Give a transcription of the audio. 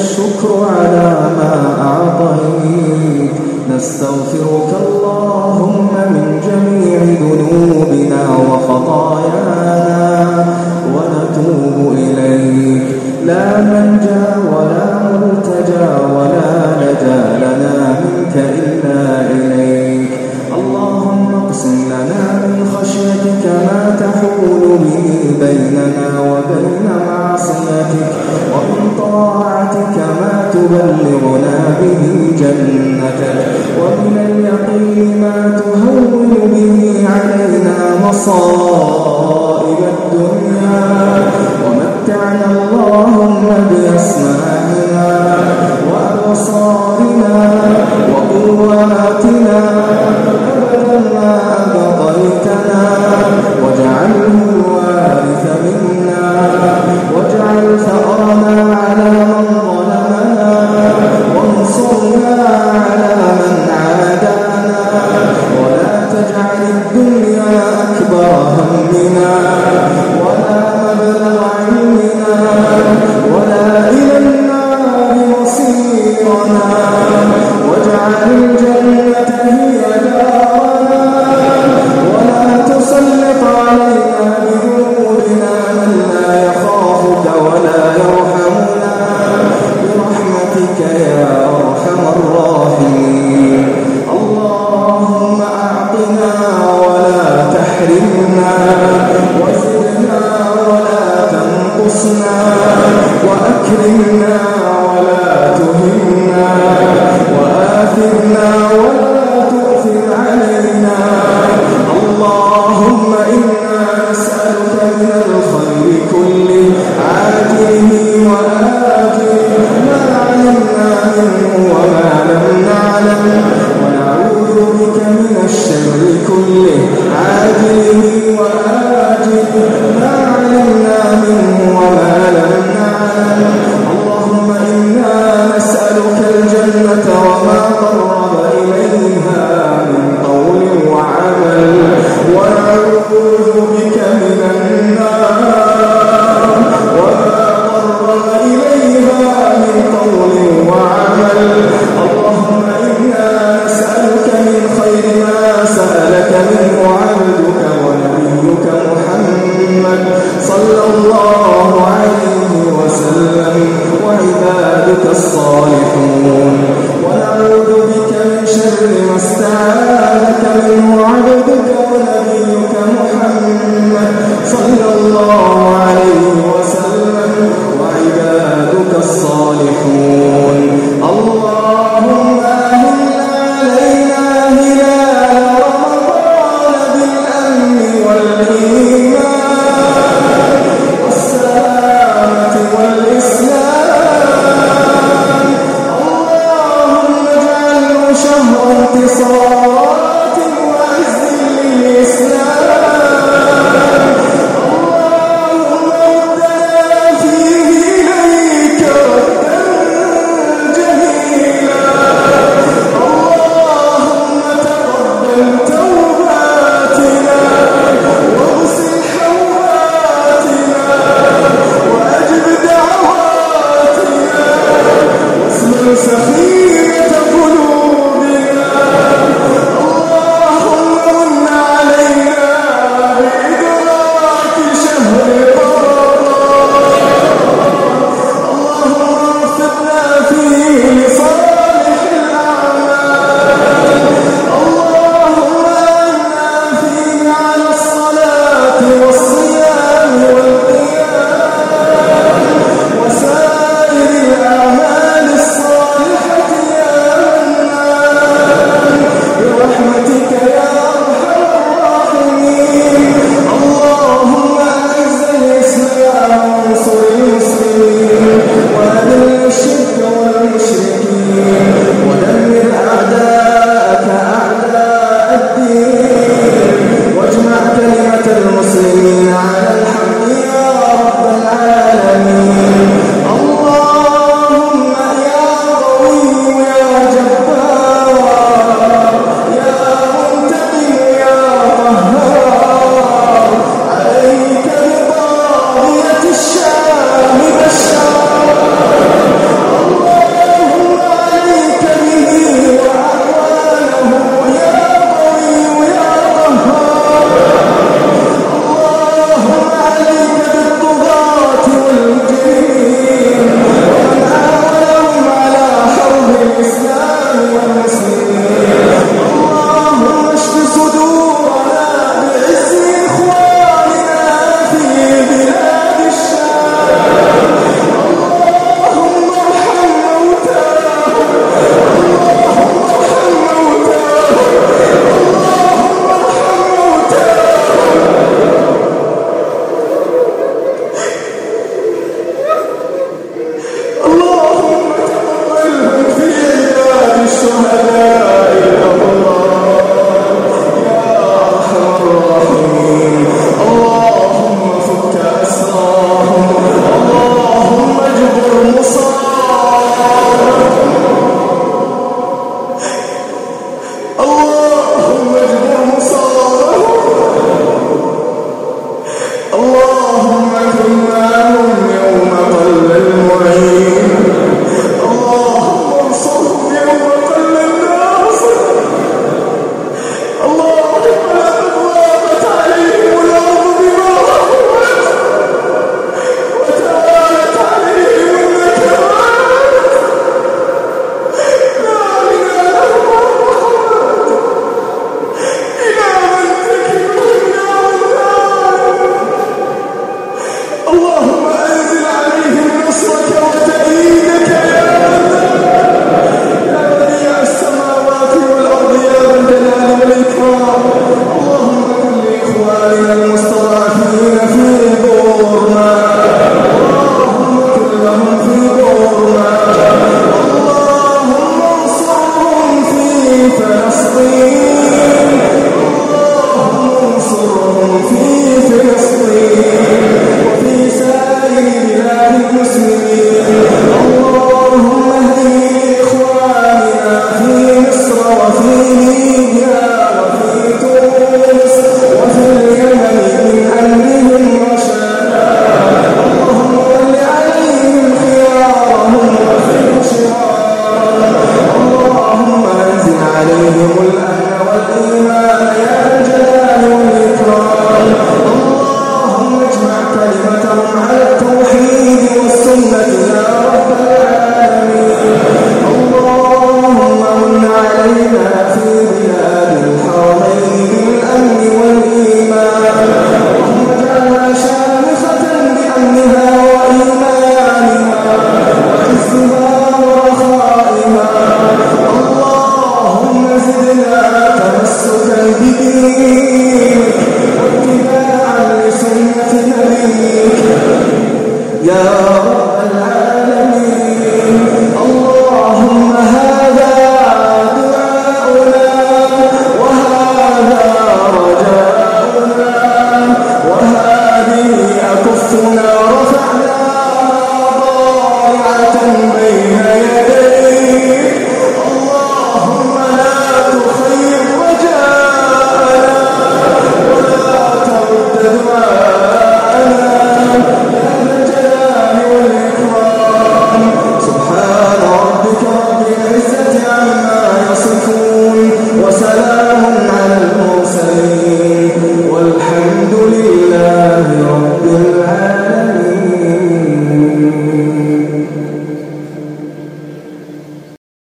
الشكر على ما أعطيت. نستغفرك اللهم من جميع ذنوبنا وخطايانا ونتوب إليك. لا منجا ولا ملتجا ولا لجا لنا منك إلا إليك. اللهم اقسم لنا من خشيتك ما تحول به بيننا وبين معصيتك تبلغنا به جنتك ومن اليقين ما تهون به علينا مصائب. Aleluia. الانتصار اللهم اهدي إخواننا في مصر وفي